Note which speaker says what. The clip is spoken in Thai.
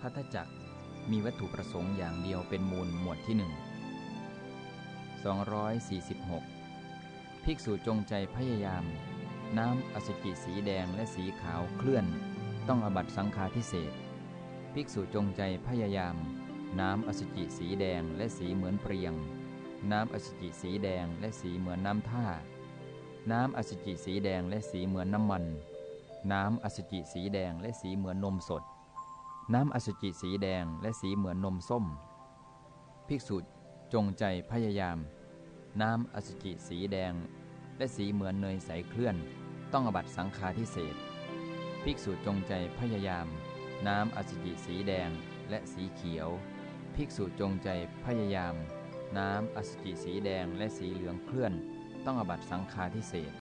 Speaker 1: พัทธจักมีวัตถุประสงค์อย่างเดียวเป็นมูลหมวดที่หนึ่ง246 ภิกษุจงใจพยายาม น้ำอสุจิสีแดงและสีขาวเคลื่อน ต้องอบัตสังฆาทิเศษภิกษุจงใจพยายาม น้ำอสุจิสีแดงและสีเหมือนเปรียง น้ำอสุจิสีแดงและสีเหมือนน้ำท่า น้ำอสุจิสีแดงและสีเหมือนน้ำมัน น้ำอสุจิสีแดงและสีเหมือนนมสด น้ำอสุจิสีแดงและสีเหมือนนมส้ม ภิกษุจงใจพยายาม น้ำอสุจิสีแดง และสีเหมือนเนยใสเคลื่อน ต้องอบัตสังฆาทิเศษภิกษุจงใจพยายาม น้ำอสุจิสีแดงและสีเขียว ภิกษุจงใจพยายาม น้ำอสุจิสีแดงและสีเหลืองเคลื่อน ต้องอบัตสังฆาทิเศษ